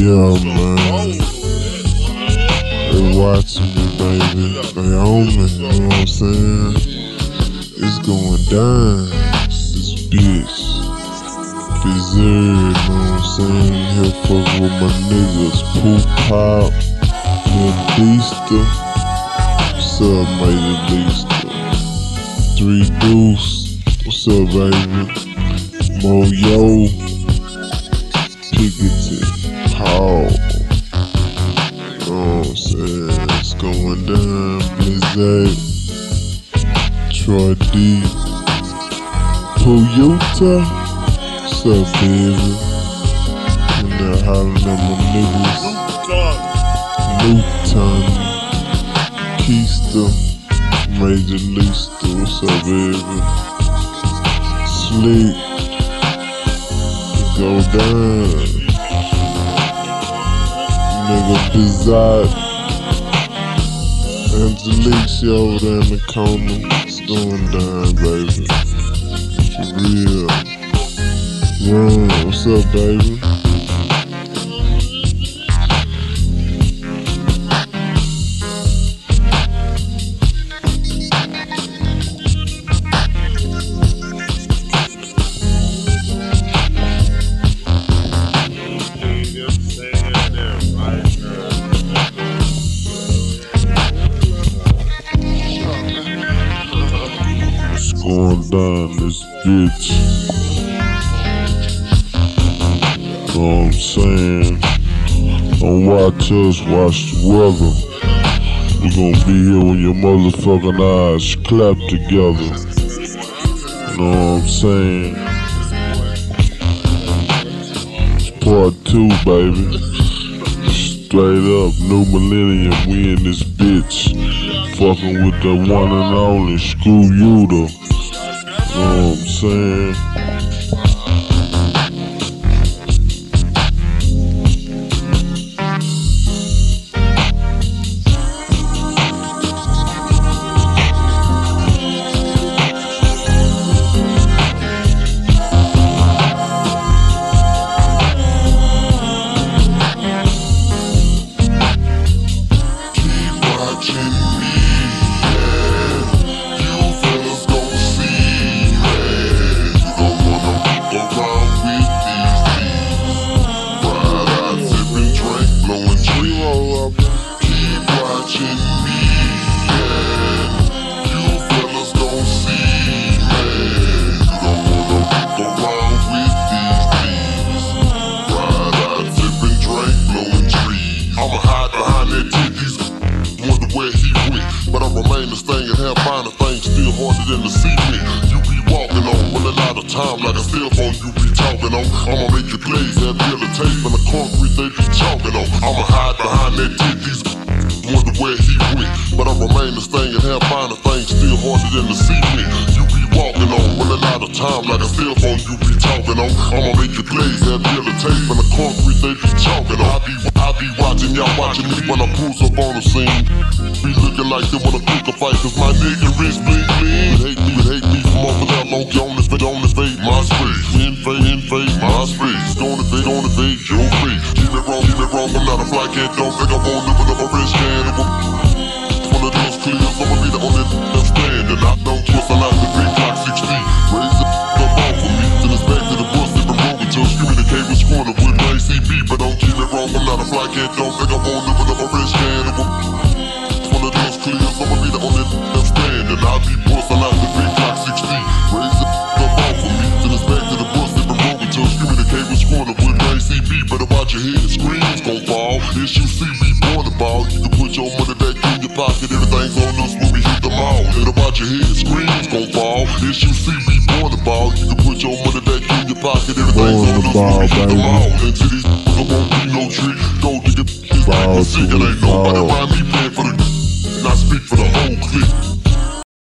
Yeah, man. They watching me, baby. They on me, you know what I'm saying? It's going down. This bitch. Bizarre, you know what I'm saying? Here fuck with my niggas. Poop Pop, Lil Beaster. What's up, Major Beaster? Three Deuce. What's up, baby? Mo-Yo. Pickety. Paul. You what I'm? It's going down. Blizzard. Troy D. Toyota. What's up, baby? And they're hollering at my niggas. Newton. Keister. Major Leaster. What's up, baby? Sleep. Go down. Nigga Bizarre. Angelique, she over there in the corner. It's down, baby. For real. Run, what's up, baby? This bitch. I'm saying? Don't watch us, watch the weather. We gonna be here when your motherfucking eyes clap together. Know what I'm saying? It's part two, baby. Straight up, new millennium, we in this bitch. Fucking with the one and only Screw Yuta. Saying? watching me, I'ma hide behind that titties wonder where he went. But I remain the thing and have finer things still harder than the cement. You be walking on, running out of time like a cell phone you be talking on. I'ma make you plays, have yellow tape and the concrete they be chalking on. I'ma hide behind that titties. Wonder where he went. But I remain the thing and have finer things still harder than the cement. You be walking on, running out of time like a cell phone you be talking on. I'ma make you plays, have yellow tape and the concrete they be chalking on. I be, Be watching me when I pulls up on the scene. Be looking like they wanna pick a fight cause my nigga wrist bling bling. Hate me, hate me from over there, long on the fade, on the fade, my space. Invade, invade, my space. Gonna fade, gonna fade, your face. Keep it wrong, keep it wrong, I'm not a fly cat, don't think I won't live with a rich can. Won't live with a rich can. One of those clears, I'ma be the only that's standing. I be bust, I like the big clock 16. Raise it up off of me, then it's back to the bus, living wrong until communicate which corner with my ACB. Better watch your head, screens gon' fall. If you see me born the ball, you can put your money back in your pocket. Everything's on us when we hit the mall. Better watch your head, screens gon' fall. If you see me born the ball, you can put your money back in your pocket. Everything's on the us when we hit the mall.